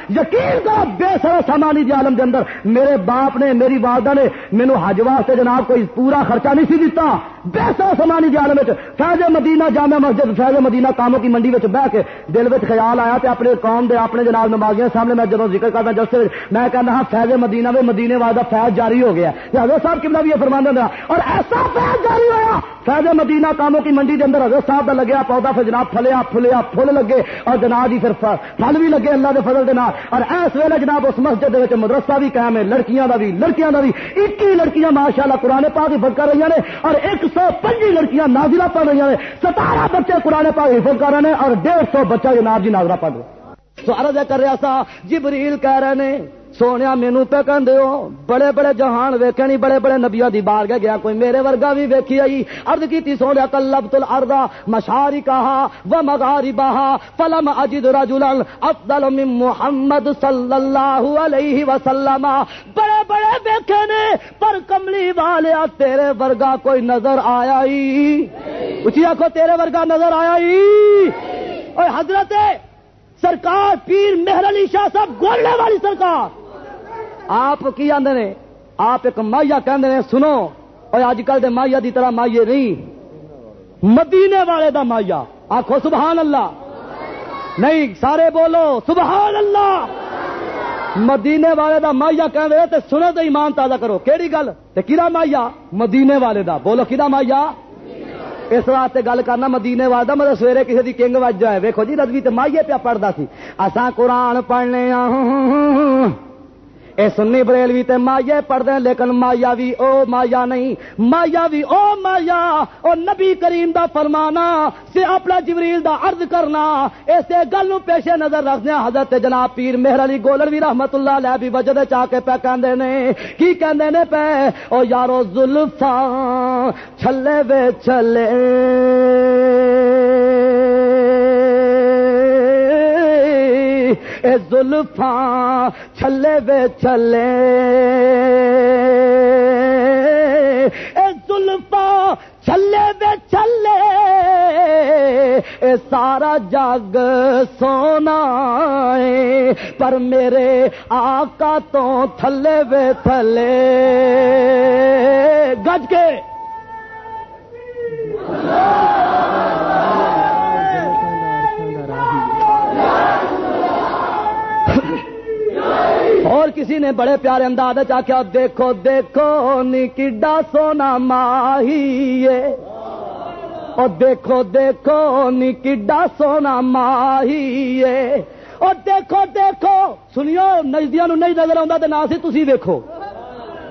یقین کرو، بے سر سامانی جی عالم کے اندر۔ میرے باپ نے، میری والدہ نے مینو حج واسطے جناب کوئی پورا خرچہ نہیں سی دیتا بے سر سامانی جی عالم فیض مدینہ جامع مسجد، فیض مدینہ کاموں کی منڈی میں بہ کے دل میں خیال آیا کہ اپنے قوم دے، اپنے جناب نمازیاں سامنے میں جب ذکر کرتا جس میں کہنا ہاں فیض مدینہ میں مدینے والدہ فیض جاری ہو گیا۔ حضرت صاحب کتنا بھی یہ فرمان اور ایسا فیض جاری ہوا فیض مدینہ کاموں کی منڈی کے اندر حضرت صاحب کا لگیا پودا پھر جناب پھلیا پھلیا، پھل لگے اور جناب جی پھر پھل بھی لگے اللہ کے فضل کے اور اس ویلے جناب اس مسجد کے مدرسہ بھی قائم ہے، لڑکیاں کا بھی، لڑکیاں کا بھی۔ اکی لڑکیاں ماشاء اللہ قرآن پاک حفظ کر رہی ہیں اور ایک سو پنجی لڑکیاں نازلہ پڑھ رہی ہیں ستارہ بچے قرآن پاک حفظ کر رہے ہیں اور ڈیڑھ سو بچہ جناب جی نازلہ پڑھ رہے تو عرض کر رہا تھا جبریل کہہ رہے ہیں سونے مینو پہ کہ بڑے بڑے جہان ویکے نہیں، بڑے بڑے نبیا دی بار گیا کوئی میرے ورگا بھی ویکھی آئی۔ ارد کی سونے کلب تل اردا مشاری کہا و مغاری بہا فلم اجد رجلا افضل من محمد صلی اللہ علیہ وسلم۔ بڑے بڑے ویکھے نے، پر کملی والے تیرے ورگا کوئی نظر آیا ہی۔ اچھی آخو تیرے ورگا نظر آیا ہی۔ اور حضرت سرکار پیر مہر علی شاہ صاحب گولنے والی سرکار۔ آپ کی آدھے نے؟ آپ ایک مائیا کہ سنو۔ اور اج کل دے مائیا دی طرح مائیے نہیں۔ مدینے والے دا مائیا آخو سبحان اللہ۔ نہیں، سارے بولو، سبحان اللہ۔ مدینے والے دا مائیا کہ سنو تو ایمان تازہ کرو۔ کہڑی گل؟ کہا مائیا مدینے والے دا۔ بولو کہا مائیا اس واسطے گل کرنا، مدینے والے دا مطلب سویرے کسی دی کنگ وج جائے۔ ویکو جی ردوی تو مائیے پیا پڑھتا سی۔ اساں قرآن پڑھنے اے سنی بریلوی تے مایا پڑھ دیں لیکن مایا بھی او مایا نہیں۔ مایا بھی او مایا او نبی کریم دا فرمانا سے اپنا جبریل دا عرض کرنا۔ اسے گل نو پیش نظر رکھنے حضرت جناب پیر مہر علی گولر بھی رحمت اللہ علیہ بھی وجہ چاہ کے پہ کہندے نے۔ کی کہندے نے پہ؟ او یارو زلفاں چھلے وے چھلے۔ اے زلفاں چھلے وے چھلے۔ اے زلفاں چھلے وے چھلے۔ اے سارا جگ سونا ہے پر میرے آقا تو تھلے وے تھلے گج کے۔ اور کسی نے بڑے پیارے انداز کیا دیکھو دیکھو نی کڈا سونا ماہی اور دیکھو دیکھو کڈا سونا ماہی اور دیکھو دیکھو، سنیو نجدیا نہیں نظر آتا تو نہ سی تھی دیکھو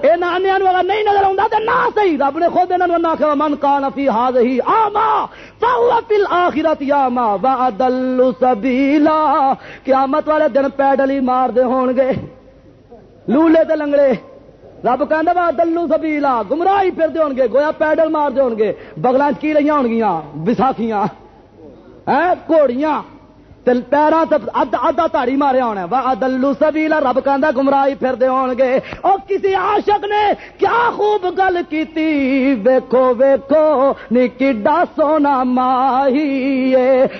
یہ نانیا نہیں نظر آتا تو نہ صحیح، رب نے خود انہوں آخر من کان فی ہاض ہی آما فل آخرت آما وا دلو سبیلا قیامت والے دن پیڈل ہی مار دے ہون گے۔ لولے تے لنگڑے۔ رب کہ وا، دلو سبیلا گمراہی پھر دے ہون گے گویا پیڈل مار دے ہون گے بغلاں کی رہی ہون گیاں بساخیاں ہاں، گھوڑیاں۔ پیرا ادا تاڑی ماریا ہونا وا، دلو سبیلا رب کہ گمراہی پھر دے ہون گے اور کسی عاشق نے کیا خوب گل کیتی۔ ویکھو ویکھو نی کڈا سونا ماہی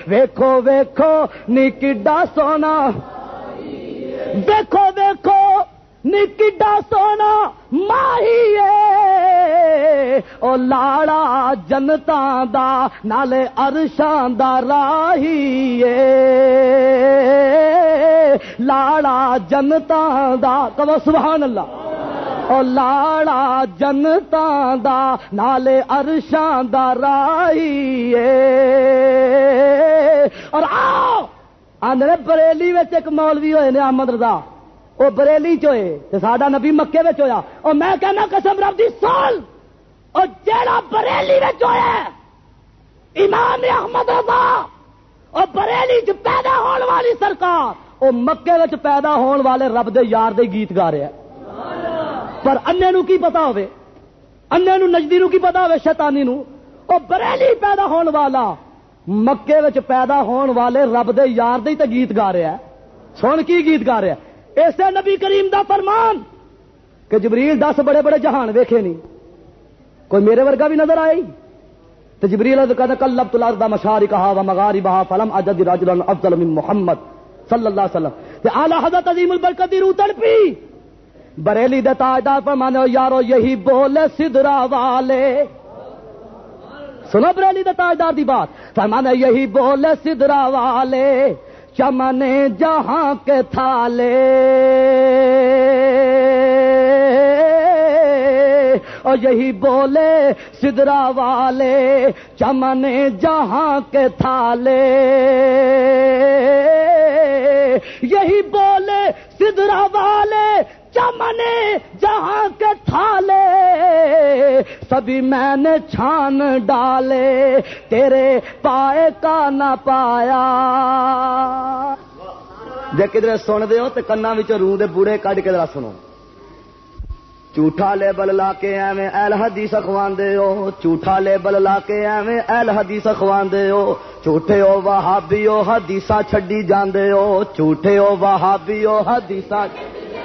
ویکھو ویکھو نی کڈا سونا ویکھو ویکھو۔ نکڈا سونا ماہی او لاڑا جنتا دا، نالے ارشان دا راہی لاڑا جنتا دا کبو سبحان اللہ۔ او لاڑا جنتا دا، نالے ارشان دا راہی اور آؤ آندھے بریلی ایک مولوی ہوئے نے، احمد رضا۔ وہ بریلی چوئے ساڈا نبی مکے ہویا۔ اور میں کہنا قسم رب دی، سال! اور جیڑا بریلی ہویا امام احمد رضا! اور بریلی چ پیدا ہون والی سرکار، وہ مکے وچ پیدا ہون والے رب دے یار دے گیت گا رہے پر انے نو کی پتا ہوے انے نو نجدی نو کی پتا ہوے شیطانی نو۔ او بریلی پیدا ہون والا، مکے وچ پیدا ہون والے رب دے یار دے تے گیت گا رہا ہے سن کی گیت گا رہا ہے ایسے نبی کریم دا فرمان کہ جبریل دس بڑے بڑے جہان ویکھے نہیں۔ کوئی میرے ورگا بھی نظر آئی؟ تو جبریل کہتا کلب تلار دا مشاری کہا و مغاری بہا فلم اجد رجل افضل من محمد صلی اللہ علیہ وسلم۔ تے اعلی حضرت عظیم البرکت دی روح تڑپی۔ بریلی دے تاجدار فرمانے یارو، یہی بولے سدرا والے۔ سنو بریلی دے تاجدار دی بات۔ فرمانے، یہی بولے سدرا والے۔ چمن جہاں کے تھالے۔ اور یہی بولے سدرا والے، چمن جہاں کے تھالے۔ یہی بولے سدرا والے چمنے جہاں کے تھالے، سبھی میں نے چھان ڈالے، تیرے پائے کا نہ پایا۔ جی کدھر سن دے ہو تو کنا روح دے بوڑے کڈ کے ذرا سنو۔ جھوٹا لیبل لا کے ایویں ایل حدیث اخواندے ہو، جھوٹا لیبل لا کے ایویں ایل حدیث اخواندے ہو۔ جھوٹے ہو وہابی ہو حدیثاں چھڈی جاندے ہو، جھوٹے ہو وہابی ہو حدیثاں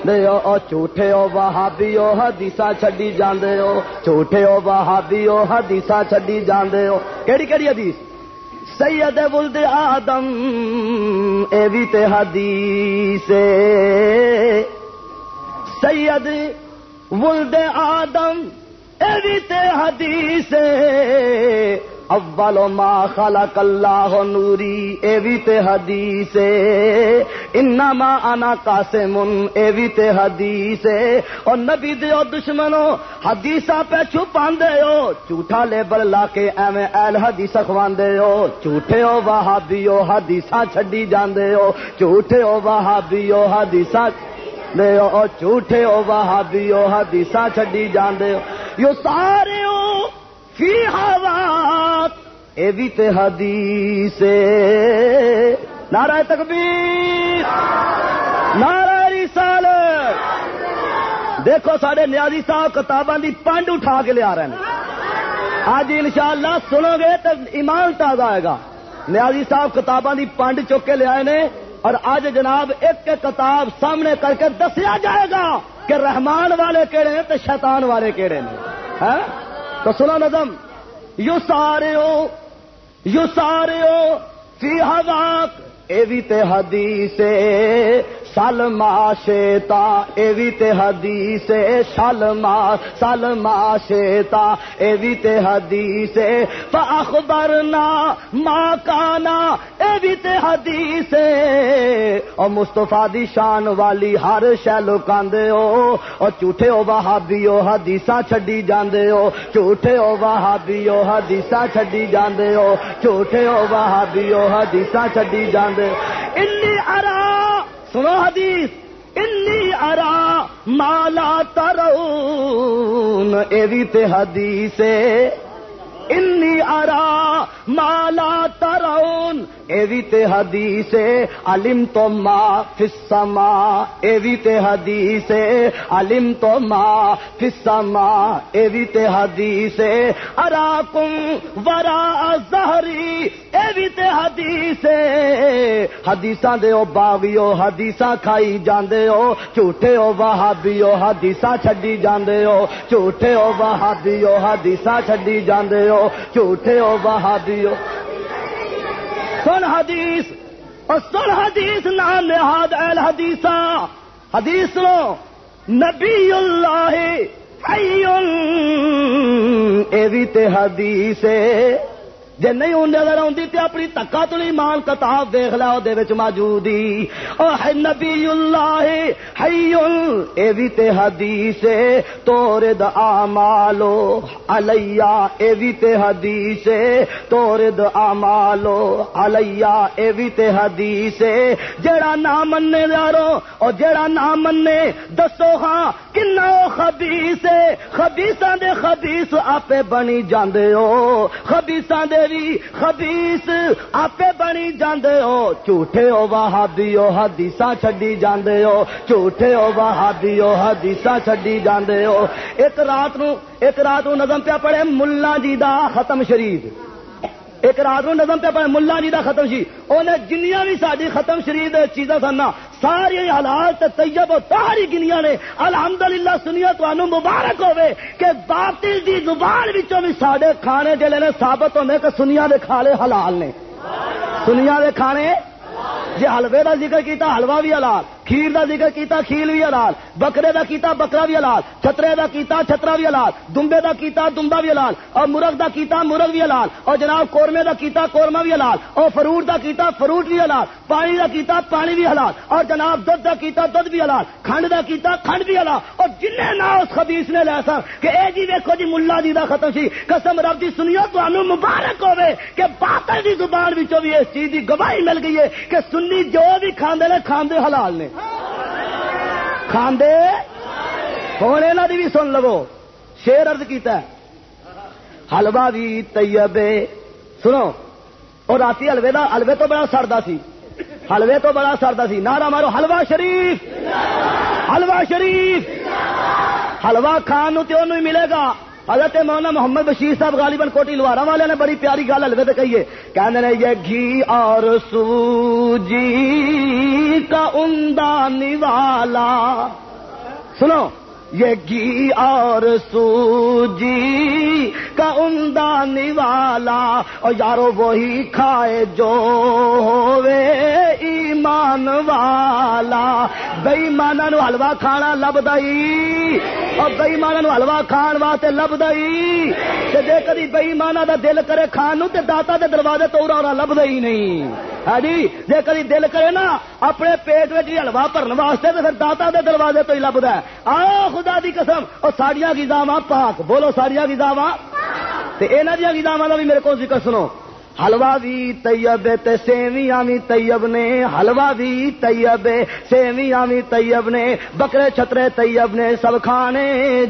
جھوٹے ہو وہابی ہو حدیثاں چھڈی جاندے ہو جھوٹے ہو وہابی ہو حدیثاں چھڈی جاندے ہو کیڑی کیڑی حدیث سید ولد آدم اے وی تے حدیث سید ولد آدم اے وی تے حدیث اول ما خلق اللہ نوری، اے وی تے حدیث انما انا قاسم، اے وی تے حدیث او نبی دے او دشمنو حدیثاں پہ چھپاندے ہو۔ جھوٹا لیبل لا کے ایویں اہل حدیث اخواندے ہو۔ جھوٹے ہو وہابی ہو حدیثاں چھڈی جاندے ہو۔ جھوٹے ہو وہابی ہو حدیثاں ہو۔ جھوٹے ہو وہابی ہو حدیث چڈی جاندے ہو۔ یو سارے ہو۔ فی حوات اے بھی تے حدیث نعرہ تکبیر۔ نعرہ رسالت۔ دیکھو سارے نیازی صاحب کتاباں دی پانڈ اٹھا کے لیا رہے ہیں۔ آج انشاءاللہ سنو گے تو ایمان تازہ آئے گا۔ نیازی صاحب کتاباں دی پانڈ چک کے لیا نے۔ اور آج جناب ایک ایک کتاب سامنے کر کے دسیا جائے گا کہ رحمان والے کہڑے ہیں تو شیطان والے کہڑے ہیں۔ ہاں؟ تو سنا نظم یو سارے ہو یو سارے ہو فی حواق اے بھی تے حدیث سلما شیتا اے بھی تے حدیث سلما سلما شیتا اے بھی تے حدیث فاخبرنا ما کانا اے بھی تے حدیث او مصطفی دی شان والی ہر شے لوکاندے ہو او جھوٹے او وہابی او حدیثاں چھڈی جاندے ہو جھوٹے او وہابی او حدیثاں چھڈی جاندے ہو جھوٹے او وہابی او حدیثاں چھڈی جاندے انی ارا سنو حدیث. انی ارا مالا ترون ایوی تے حدیث انی ارا مالا ترون ایوی تے حدیث، علم تو ما فسما ایوی تے حدیث، علم تو ما فسما ایوی تے حدیث، اراکم ورا زہری ایوی تے حدیث۔ حدیثاں دے او باغیو، حدیثاں کھائی جاندے ہو، جھوٹے او وہابیو، حدیثاں چھڈی جاندے ہو، جھوٹے او وہابیو، حدیثاں چھڈی جاندے ہو، جھوٹے او وہابیو۔ سن حدیث اور سن حدیث نام نہاد اہل حدیث حدیث لو نبی اللہ اے بھی تے حدیث جی نہیں ہوں نظر آتی تو اپنی تکا تو نہیں مان کتاب دیکھ لا وہ موجود ہی اور نبی اللہ اے بھی تے حدیث تورد آمالو علیا اے بھی تے حدیث تورد آمالو علیا اے بھی تے حدیث۔ جڑا نہ مننے دارو اور جڑا نہ مننے دسو ہاں کنا خبیس خبیساں دے خبیس آپ بنی جاندے ہو۔ خبیساں دے بھی خبیس آپ بنی جاندے ہو جھوٹے ہو وہابی ہو حدیث چڈی جاندے ہو جھوٹے ہو وہابی ہو حدیث چڈی جاندے ہو ایک رات نو ایک رات نو نظم پیا پڑے ملا جی دا ختم شریف ایک رات نو نظم پہ پڑے ملا جی دا ختم سی انہیں جنیاں بھی ساری ختم شریف چیزاں سن ساری حالات طیب و تاری گنیا نے، الحمدللہ سنیا تو مبارک ہوے کہ باطل دی زبان وچوں بھی ساڈے کھانے جڑے نے ثابت ہونے کہ سنیا دے کھالے حلال نے۔ سنیا دے کھانے؟ جی حلوے کا ذکر کیتا، حلوہ بھی حلال۔ کھیر دا ذکر کیتا کھیر بھی حلال بکرے دا کیتا بکرا بھی حلال چھترے دا کیتا چھترا بھی حلال دمبے دا کیتا دمبا بھی حلال اور مرغ دا کیتا مرغ بھی حلال اور جناب قورمے دا کیتا قورمہ بھی حلال اور فروٹ دا کیتا فروٹ بھی حلال پانی دا کیتا پانی بھی حلال اور جناب دودھ دا کیتا دودھ بھی حلال کھنڈ دا کیتا کھنڈ بھی حلال اور جن نا اس خبیس نے لیا سر کہ اے جی ویکو جی ملا جی دا ختم سی قسم رب دی سنیو تو مبارک ہوے کہ باطل دی زبان وچوں بھی اس چیز دی گواہی مل گئی ہے کہ سنی جو بھی کھاندے نے کھاندے حلال نے کھاندے؟ ہوں یہاں کی بھی سن لو۔ شیر ارد کیتا ہے۔ حلوا بھی طیبے سنو۔ اور رات حلوے دا حلوے تو بڑا سڑتا سی۔ حلوے تو بڑا سڑتا سی۔ نارا مارو۔ حلوا شریف۔ حلوا شریف۔ حلوا کھان تو ملے گا۔ حضرت مولانا محمد بشیر صاحب غالباً کوٹی لوارا والے نے بڑی پیاری گل ہلوے تو کہیے۔ کہنے یہ گھی اور سوجی کا عمدہ نوالا۔ سنو یہ گھی اور سوجی کا عمدہ نوالا اور یارو وہی کھائے جو ہوئے ایمان والا۔ بئی مانا نو حلوا کھانا لب دئی اور بئی مانا نو حلوا کھان واسطے لب دئی جے کدی بئی مانا دا دل کرے کھان نو تے داتا دے دروازے تو ارا لب دئی نہیں۔ ہاں جی؟ جے کدی دل کرے نا، اپنے پیٹ میں حلوا بھرن واسطے تو پھر داتا دے دروازے تو ہی لبدا ہے۔ آ خدا دی قسم، اور ساڑیاں غذاواں پاک۔ بولو ساڑیاں غذاواں تے انہاں دی غذاواں دا بھی میرے کو ذکر سنو۔ حلوا بھی طیب تے سیویاں بھی طیب نے حلوا بھی طیب سیویاں بھی طیب نے بکرے چھترے طیب نے سب کھانے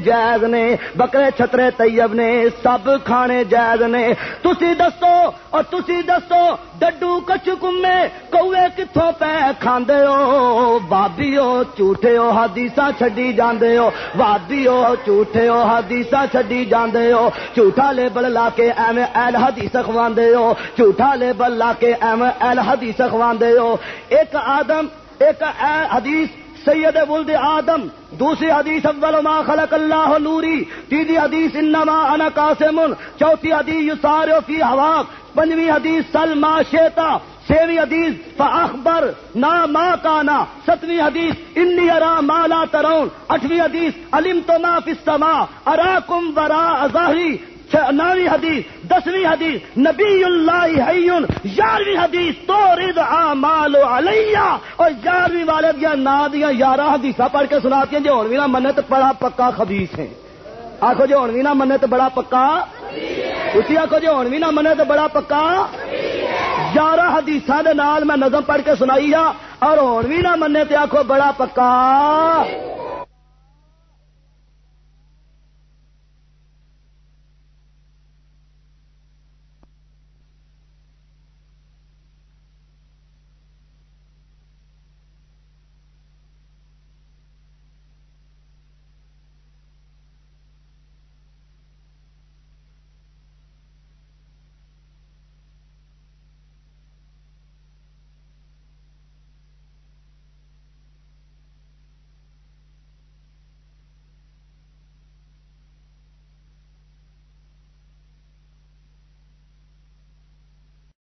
جائز نے بکرے چھترے طیب نے سب کھانے جائز نے تسی دسو اور تسی دسو ڈڈو کچھ کمے کوے کتوں پہ کھاندے ہو بابی ہو جھوٹے ہو حدیث چڈی جاندے ہو بابی ہو جھوٹے ہو حدیث چڈی جاندے ہو جھوٹا لیبل لا کے ایویں ایل حدیث خواندے ہو جھوٹا لیبل لا کے ایویں ایل حدیث خواندے ہو۔ ایک آدم، ایک حدیث، سید ولد آدم، دوسری حدیث، اول ما خلق اللہ نوری، تیسری حدیث، انما انا قاسم، چوتھی حدیث یسارو فی ہوا، پنجویں حدیث سلما شیتا چھویں حدیث، فاخبر نا ما کانا، ستویں حدیث، انی ارا ما لا ترون، آٹھویں حدیث علم تو ما فی السماء اراکم ورا ظاہری نوی حدیث، دسویں حدیث نبی اللہ حیون، یارویں حدیث تو رد آمال علیہ۔ اور یارویں والے دیا نا دیا یارہ حدیث پڑھ کے سناتی ہیں جی جو ہوں بھی نہ منے تو بڑا پکا خبیس ہے آخو جو جی ہوں بھی نہ منے تو بڑا پکا اسی آخو جو جی ہوں بھی نہ منے تو بڑا پکا یارہ حدیث میں نظم پڑھ کے سنائی جا اور ہوں بھی نہ منے آخو بڑا پکا۔